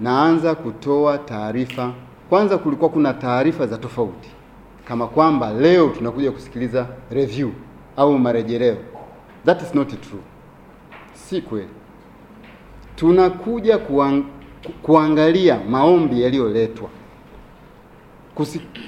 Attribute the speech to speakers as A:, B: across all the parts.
A: naanza kutoa taarifa. Kwanza kulikuwa kuna taarifa za tofauti, kama kwamba leo tunakuja kusikiliza review au marejeleo. That is not true, si kweli. Tunakuja kuang, kuangalia maombi yaliyoletwa,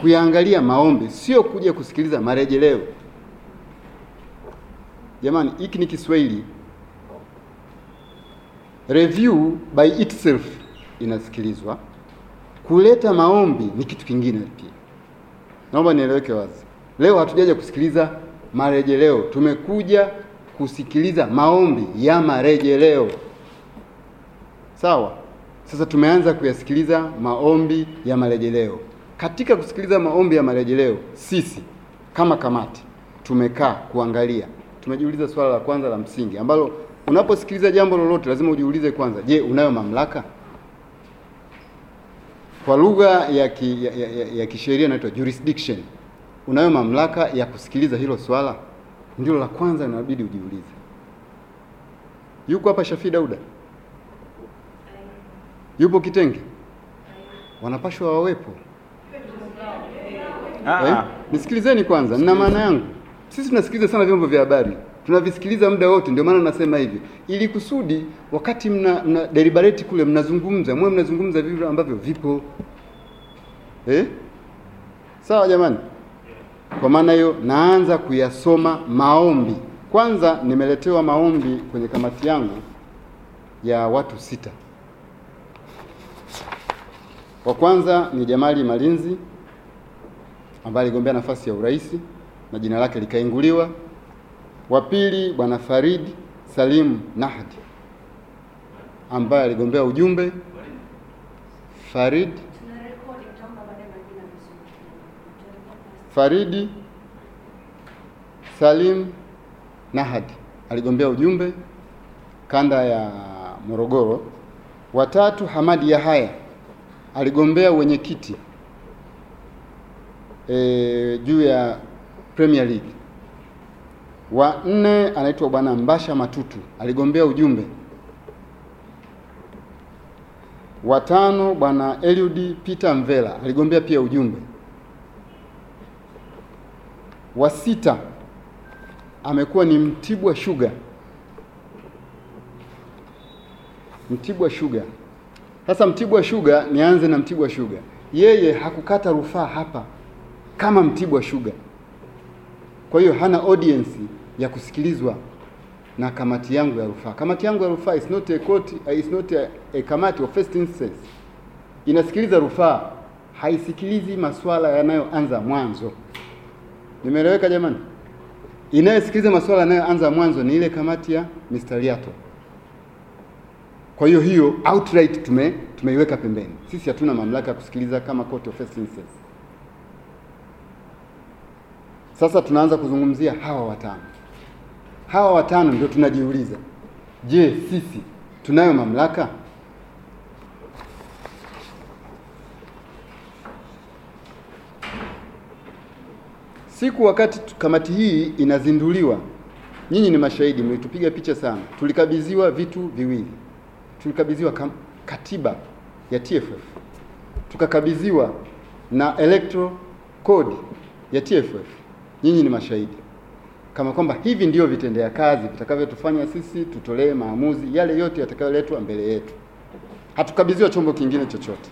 A: kuyaangalia maombi, sio kuja kusikiliza marejeleo. Jamani, hiki ni Kiswahili. Review by itself inasikilizwa, kuleta maombi ni kitu kingine pia. Naomba nieleweke wazi. Leo hatujaja kusikiliza marejeleo, tumekuja kusikiliza maombi ya marejeleo. Sawa. Sasa tumeanza kuyasikiliza maombi ya marejeleo. Katika kusikiliza maombi ya marejeleo, sisi kama kamati tumekaa kuangalia, tumejiuliza swala la kwanza la msingi ambalo unaposikiliza jambo lolote lazima ujiulize kwanza, je, unayo mamlaka? Kwa lugha ya, ki, ya, ya, ya, ya kisheria inaitwa jurisdiction. Unayo mamlaka ya kusikiliza hilo swala? Ndilo la kwanza inabidi ujiulize. Yuko hapa Shafii Dauda? Yupo Kitenge? Wanapashwa wawepo.
B: Ah,
A: Eh?
B: ah.
A: Nisikilizeni kwanza, nina maana yangu. Sisi tunasikiliza sana vyombo vya habari, tunavisikiliza muda wote, ndio maana nasema hivyo, ili kusudi wakati mna, mna deliberate kule mnazungumza, mwe mnazungumza vile ambavyo vipo eh? Sawa jamani. Kwa maana hiyo naanza kuyasoma maombi. Kwanza nimeletewa maombi kwenye kamati yangu ya watu sita. Wa kwanza ni Jamali Malinzi ambaye aligombea nafasi ya urais na jina lake likainguliwa. Wa pili bwana Farid Salim Nahdi ambaye aligombea ujumbe. Farid Faridi Salim Nahdi aligombea ujumbe kanda ya Morogoro. Watatu Hamadi Yahaya aligombea wenyekiti e, juu ya Premier League. Wa nne anaitwa bwana Mbasha Matutu aligombea ujumbe. Wa tano bwana Eliud Peter Mvela aligombea pia ujumbe. Wa sita amekuwa ni Mtibwa Sugar. Mtibwa Sugar. Sasa Mtibwa Sugar, nianze na Mtibwa Sugar. Yeye hakukata rufaa hapa kama Mtibwa Sugar. Kwa hiyo hana audience ya kusikilizwa na kamati yangu ya rufaa. Kamati yangu ya rufaa is not a court, uh, is not a, a kamati of first instance. Inasikiliza rufaa, haisikilizi masuala yanayoanza mwanzo. Nimeeleweka jamani? Inayosikiliza masuala yanayoanza mwanzo ni ile kamati ya Mr. Liato. Kwa hiyo hiyo outright tume tumeiweka pembeni. Sisi hatuna mamlaka ya kusikiliza kama court of first instance. Sasa tunaanza kuzungumzia hawa watano. Hawa watano ndio tunajiuliza, je, sisi tunayo mamlaka? Siku wakati kamati hii inazinduliwa, nyinyi ni mashahidi, mlitupiga picha sana. Tulikabidhiwa vitu viwili, tulikabidhiwa katiba ya TFF, tukakabidhiwa na electoral code ya TFF. Nyinyi ni mashahidi kama kwamba hivi ndio vitendea kazi vitakavyotufanya sisi tutolee maamuzi yale yote yatakayoletwa mbele yetu. Hatukabidhiwa chombo kingine chochote,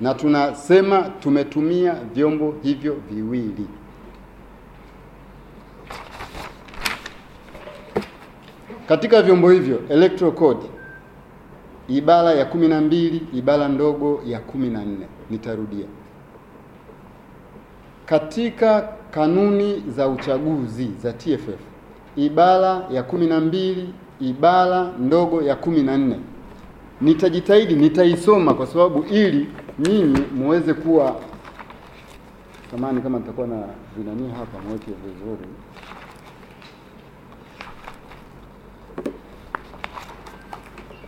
A: na tunasema tumetumia vyombo hivyo viwili. Katika vyombo hivyo electoral code ibara ya kumi na mbili ibara ndogo ya kumi na nne nitarudia katika kanuni za uchaguzi za TFF ibara ya kumi na mbili ibara ndogo ya kumi na nne nitajitahidi nitaisoma kwa sababu ili nyinyi muweze kuwa tamani, kama nitakuwa na vinani hapa mweke vizuri.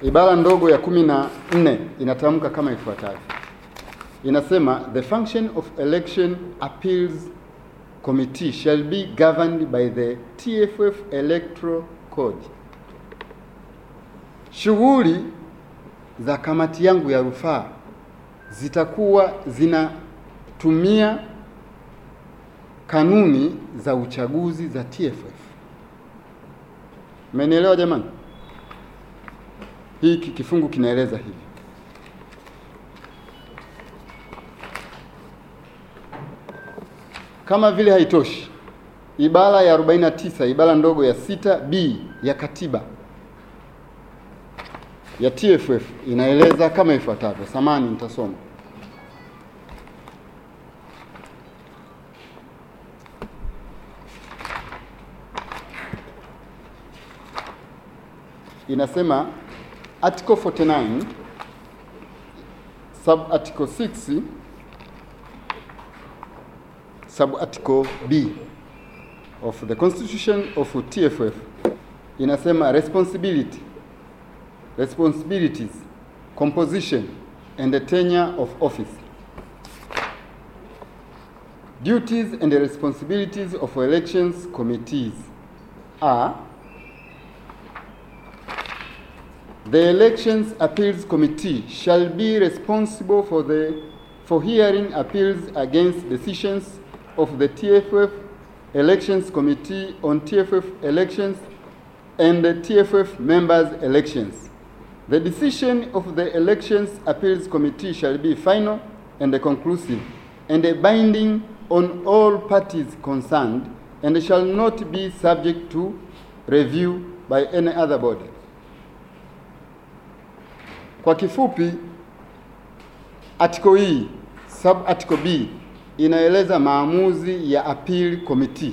A: Ibara ndogo ya kumi na nne inatamka kama ifuatavyo inasema the function of election appeals committee shall be governed by the TFF electoral code. Shughuli za kamati yangu ya rufaa zitakuwa zinatumia kanuni za uchaguzi za TFF. Mmenielewa jamani? Hiki kifungu kinaeleza hivi. Kama vile haitoshi, ibara ya 49 ibara ndogo ya 6B ya katiba ya TFF inaeleza kama ifuatavyo. Samani, nitasoma. Inasema article 49 sub article 6 sub article B of the constitution of TFF inasema responsibility responsibilities, composition, and the tenure of office. Duties and the responsibilities of elections committees are the Elections Appeals Committee shall be responsible for the for hearing appeals against decisions of the TFF Elections Committee on TFF elections and the TFF members' elections. The decision of the Elections Appeals Committee shall be final and conclusive and binding on all parties concerned and shall not be subject to review by any other body. Kwa kifupi, article hii sub article B inaeleza maamuzi ya appeal committee.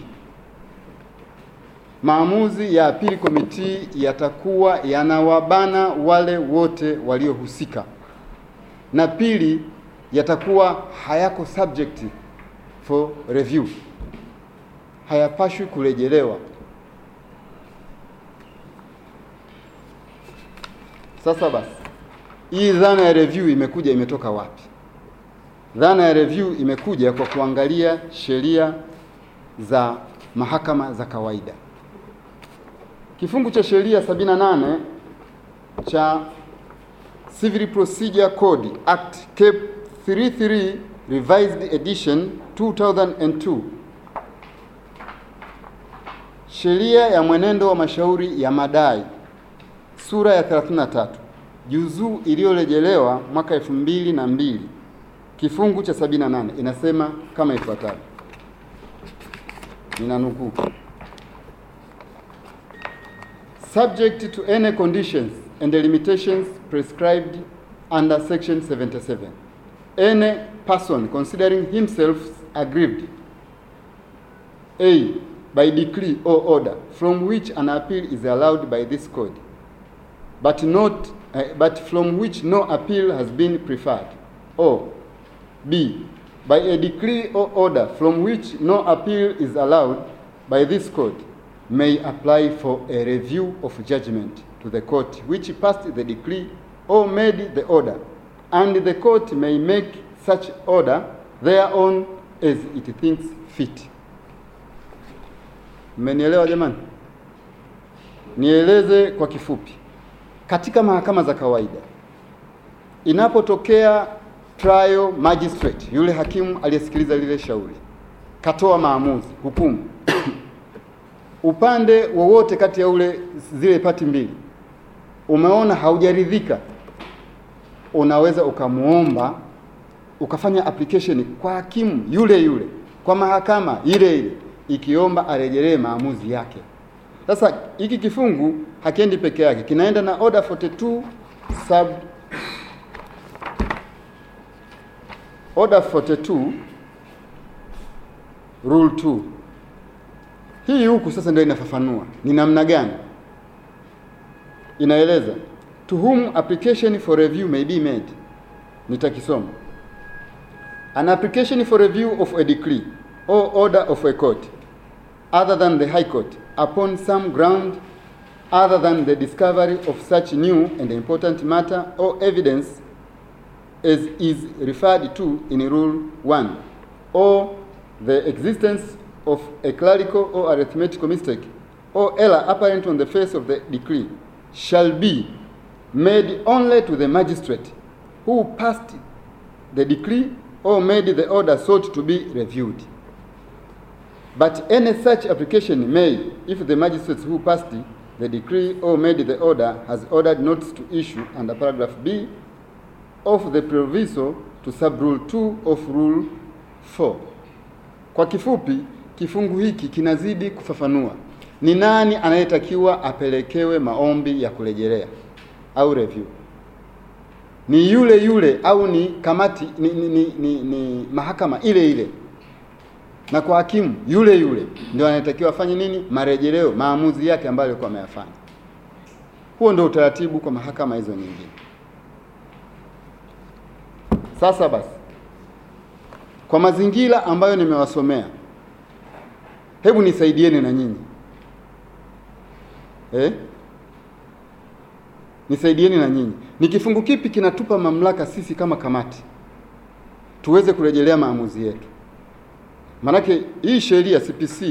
A: Maamuzi ya appeal committee yatakuwa yanawabana wale wote waliohusika, na pili, yatakuwa hayako subject for review, hayapashwi kurejelewa. Sasa basi, hii dhana ya review imekuja, imetoka wapi? Dhana ya review imekuja kwa kuangalia sheria za mahakama za kawaida. Kifungu cha sheria 78 cha Civil Procedure Code Act Cap 33 Revised Edition 2002, sheria ya mwenendo wa mashauri ya madai. Sura ya 33 juzuu iliyorejelewa mwaka 2002 kifungu cha 78 inasema kama ifuatavyo, ninanukuu: subject to any conditions and limitations prescribed under section 77 any person considering himself aggrieved a by decree or order from which an appeal is allowed by this code but not uh, but from which no appeal has been preferred or b by a decree or order from which no appeal is allowed by this court may apply for a review of judgment to the court which passed the decree or made the order, and the court may make such order thereon as it thinks fit. Mmenielewa jamani? Nieleze kwa kifupi. Katika mahakama za kawaida, inapotokea trial magistrate, yule hakimu aliyesikiliza lile shauri, katoa maamuzi, hukumu upande wowote kati ya ule zile pati mbili umeona haujaridhika, unaweza ukamwomba ukafanya application kwa hakimu yule yule kwa mahakama ile ile ikiomba arejelee maamuzi yake. Sasa hiki kifungu hakiendi peke yake, kinaenda na order 42 sub order 42 rule 2 hii huku sasa ndio inafafanua ni namna gani, inaeleza to whom application for review may be made. Nitakisoma. An application for review of a decree or order of a court other than the High Court upon some ground other than the discovery of such new and important matter or evidence as is referred to in Rule 1 or the existence of a clerical or arithmetical mistake or error apparent on the face of the decree shall be made only to the magistrate who passed the decree or made the order sought to be reviewed. But any such application may, if the magistrate who passed the decree or made the order has ordered notice to issue under paragraph B of the proviso to sub rule 2 of rule 4. Kwa kifupi, kifungu hiki kinazidi kufafanua ni nani anayetakiwa apelekewe maombi ya kurejelea au review. Ni yule yule au ni kamati ni, ni, ni, ni, ni mahakama ile ile, na kwa hakimu yule yule ndio anayetakiwa afanye nini? Marejeleo, maamuzi yake ambayo alikuwa ameyafanya. Huo ndio utaratibu kwa mahakama hizo nyingine. Sasa basi, kwa mazingira ambayo nimewasomea, hebu nisaidieni na nyinyi. Eh? Nisaidieni na nyinyi, ni kifungu kipi kinatupa mamlaka sisi kama kamati? Tuweze kurejelea maamuzi yetu? Maanake hii sheria CPC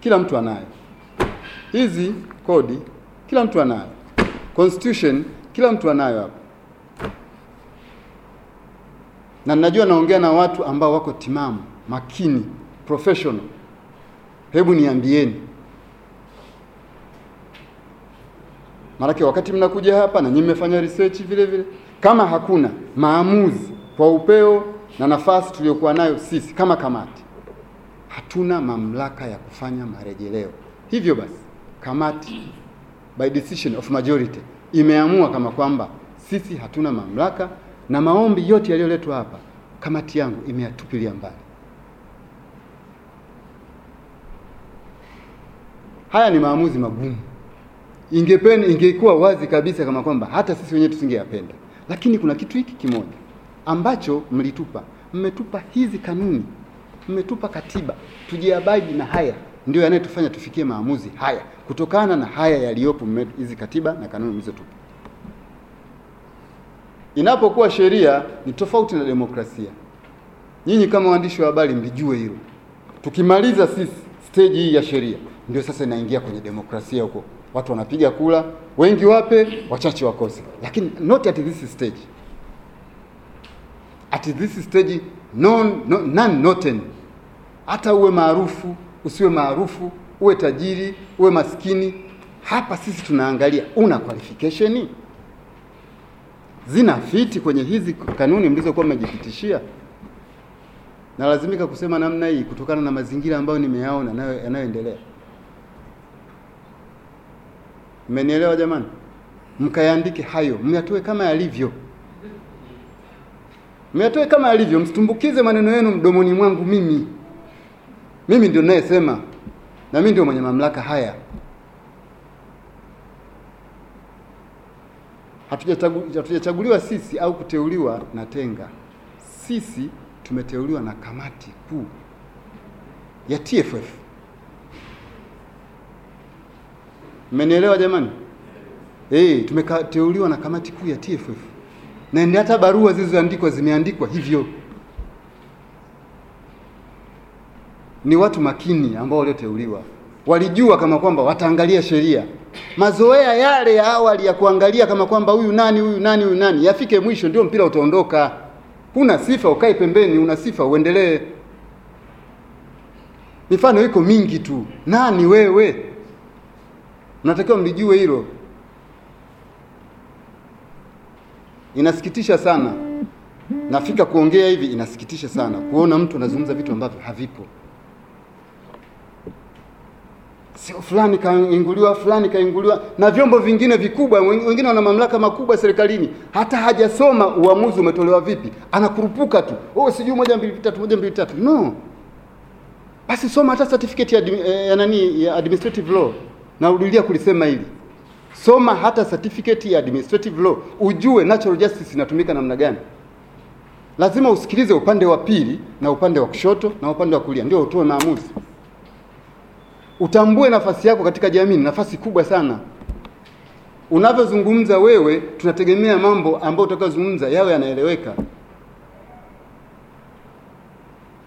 A: kila mtu anayo, hizi kodi kila mtu anayo, constitution kila mtu anayo hapa na ninajua naongea na watu ambao wako timamu, makini, professional. Hebu niambieni, maanake wakati mnakuja hapa na nyinyi mmefanya research vile vile, kama hakuna maamuzi kwa upeo na nafasi tuliyokuwa nayo sisi kama kamati, hatuna mamlaka ya kufanya marejeleo. Hivyo basi, kamati by decision of majority imeamua kama kwamba sisi hatuna mamlaka na maombi yote yaliyoletwa hapa kamati yangu imeyatupilia mbali. Haya ni maamuzi magumu. Ingependa, ingekuwa wazi kabisa kama kwamba hata sisi wenyewe tusingeyapenda, lakini kuna kitu hiki kimoja ambacho mlitupa, mmetupa hizi kanuni, mmetupa katiba, tujiabadi na haya ndio yanayotufanya tufikie maamuzi haya, kutokana na haya yaliyopo hizi katiba na kanuni mlizotupa. Inapokuwa sheria ni tofauti na demokrasia. Nyinyi kama waandishi wa habari mlijue hilo. Tukimaliza sisi stage hii ya sheria, ndio sasa inaingia kwenye demokrasia huko, watu wanapiga kula, wengi wape, wachache wakose, lakini not at this stage. At this stage non, non, none noten. Hata uwe maarufu usiwe maarufu, uwe tajiri uwe maskini, hapa sisi tunaangalia una qualification zina fiti kwenye hizi kanuni mlizokuwa mmejipitishia. Nalazimika kusema namna hii kutokana na mazingira ambayo nimeyaona yanayoendelea. Mmenielewa jamani? Mkayaandike hayo, myatoe kama yalivyo, myatoe kama yalivyo, msitumbukize maneno yenu mdomoni mwangu. Mimi mimi ndio ninayesema na mimi ndio mwenye mamlaka haya. Hatujachaguliwa sisi au kuteuliwa na Tenga. Sisi tumeteuliwa na kamati kuu ya TFF. Mmenielewa jamani? Eh, tumeteuliwa na kamati kuu ya TFF, na ndio hata barua zilizoandikwa zimeandikwa hivyo. Ni watu makini ambao walioteuliwa, walijua kama kwamba wataangalia sheria mazoea yale ya awali ya kuangalia kama kwamba huyu nani huyu nani huyu nani, yafike mwisho ndio mpira utaondoka. Huna sifa ukae pembeni, una sifa uendelee. Mifano iko mingi tu. Nani wewe? Mnatakiwa mlijue hilo. Inasikitisha sana, nafika kuongea hivi, inasikitisha sana kuona mtu anazungumza vitu ambavyo havipo sio fulani kainguliwa, fulani kainguliwa, na vyombo vingine vikubwa. Wengine wana mamlaka makubwa serikalini, hata hajasoma uamuzi umetolewa vipi, anakurupuka tu, oh, sijui moja mbili tatu, moja mbili tatu. No, basi soma hata certificate ya, ya nani ya administrative law. Narudia kulisema hili, soma hata certificate ya administrative law, ujue natural justice inatumika namna gani. Lazima usikilize upande wa pili na upande wa kushoto na upande wa kulia, ndio utoe maamuzi utambue nafasi yako katika jamii, nafasi kubwa sana. Unavyozungumza wewe, tunategemea mambo ambayo utakayozungumza yawe yanaeleweka.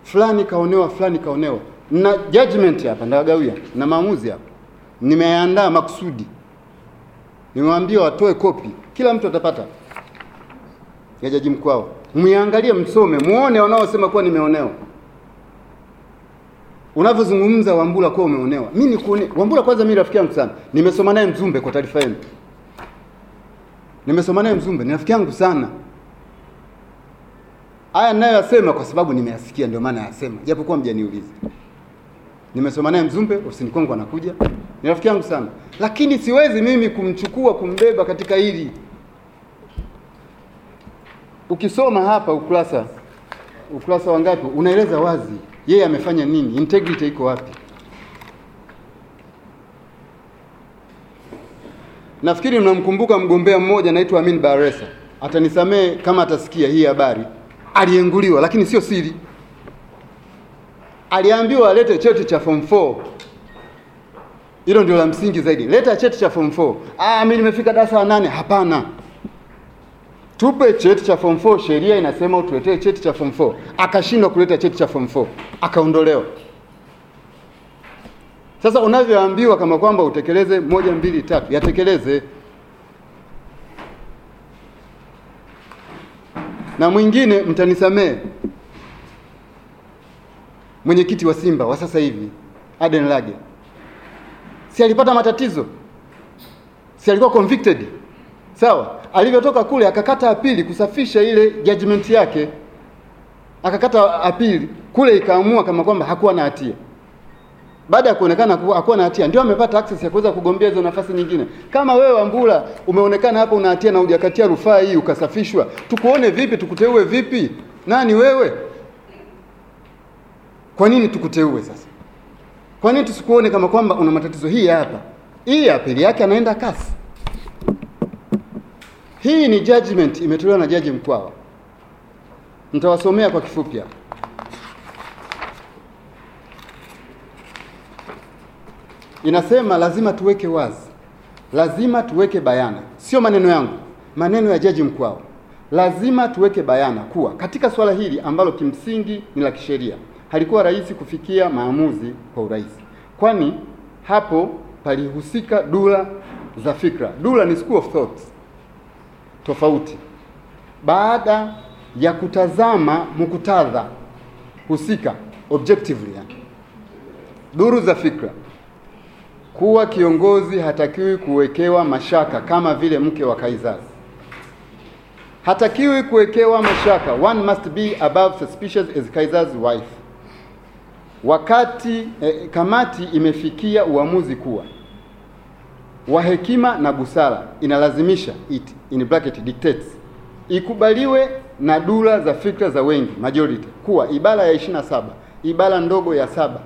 A: Fulani kaonewa, fulani kaonewa, na judgment hapa ndawagawia na maamuzi hapa, nimeandaa makusudi. Nimewaambia watoe kopi, kila mtu atapata. Ya Jaji mkwao, Mwiangalie, msome, muone wanaosema kuwa nimeonewa. Unavyozungumza Wambura kuwa umeonewa, mimi nikuone Wambura. Kwanza mimi rafiki yangu sana, nimesoma naye Mzumbe, kwa taarifa yenu, nimesoma naye Mzumbe, ni rafiki yangu sana. Haya ninayoyasema kwa sababu nimeyasikia, ndio maana yasema, japokuwa mjaniuliza. Nimesoma naye Mzumbe, ofisini kwangu anakuja, ni rafiki yangu sana, lakini siwezi mimi kumchukua kumbeba katika hili. Ukisoma hapa ukurasa ukurasa wa ngapi, unaeleza wazi yeye amefanya nini, integrity iko wapi. Nafikiri mnamkumbuka mgombea mmoja anaitwa Amin Baresa, atanisamee kama atasikia hii habari. Alienguliwa, lakini sio siri. Aliambiwa alete cheti cha form 4. Hilo ndio la msingi zaidi. Leta cheti cha form 4. Ah, mimi nimefika darasa la nane. Hapana, tupe cheti cha form 4. Sheria inasema utuletee cheti cha form 4. Akashindwa kuleta cheti cha form 4, akaondolewa. Sasa unavyoambiwa kama kwamba utekeleze moja mbili tatu, yatekeleze. Na mwingine mtanisamee, mwenyekiti wa Simba wa sasa hivi Aden Lage, si alipata matatizo? Si alikuwa convicted? Sawa, alivyotoka kule akakata apili kusafisha ile judgment yake, akakata apili kule, ikaamua kama kwamba hakuwa na hatia baada ya kuonekana hakuwa na hatia ndio amepata access ya kuweza kugombea hizo nafasi nyingine. Kama wewe Wambura umeonekana hapo una hatia na hujakatia rufaa hii ukasafishwa, tukuone vipi? Tukuteue vipi? Nani wewe? Kwa nini tukuteue sasa? Kwa nini tusikuone kama kwamba una matatizo? Hii hapa, hii apili yake anaenda kasi. Hii ni judgment imetolewa na Jaji Mkwawa, nitawasomea kwa kifupi hapa. Inasema lazima tuweke wazi, lazima tuweke bayana, sio maneno yangu, maneno ya Jaji Mkwawa. Lazima tuweke bayana kuwa katika swala hili ambalo kimsingi ni la kisheria, halikuwa rahisi kufikia maamuzi kwa urahisi, kwani hapo palihusika dula za fikra. Dula ni school of thoughts tofauti. Baada ya kutazama muktadha husika objectively, duru za fikra kuwa kiongozi hatakiwi kuwekewa mashaka kama vile mke wa Kaisari hatakiwi kuwekewa mashaka, one must be above suspicious as Kaisar's wife. Wakati eh, kamati imefikia uamuzi kuwa wa hekima na busara inalazimisha it in bracket dictates. Ikubaliwe na dura za fikra za wengi majority kuwa ibara ya 27 ibara ndogo ya saba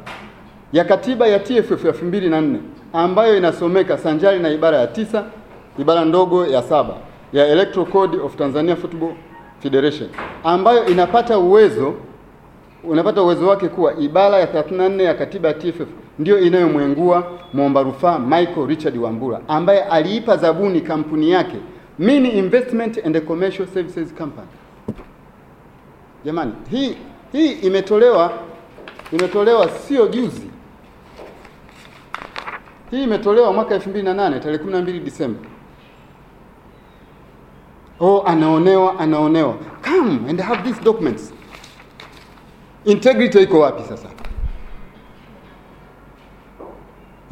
A: ya katiba ya TFF ya 2004 ambayo inasomeka sanjari na ibara ya tisa ibara ndogo ya saba ya Electoral Code of Tanzania Football Federation ambayo inapata uwezo unapata uwezo wake kuwa ibara ya 34 ya katiba ya TFF ndio inayomwengua mwomba rufaa Michael Richard Wambura ambaye aliipa zabuni kampuni yake Mini Investment and Commercial Services Company. Jamani, hii hii imetolewa imetolewa sio juzi. Hii imetolewa mwaka 2008 tarehe 12 Disemba. Oh, anaonewa anaonewa. Come and have these documents. Integrity iko wapi sasa?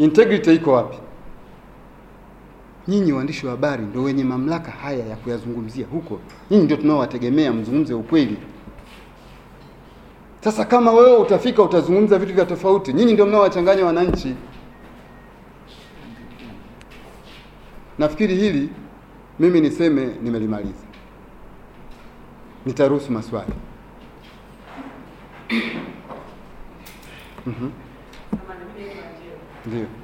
A: Integrity iko wapi? Nyinyi waandishi wa habari ndio wenye mamlaka haya ya kuyazungumzia huko. Nyinyi ndio tunaowategemea mzungumze ukweli. Sasa kama wewe utafika utazungumza vitu vya tofauti, nyinyi ndio mnaowachanganya wananchi. Nafikiri hili mimi niseme nimelimaliza. Nitaruhusu maswali. Mhm. Ndio.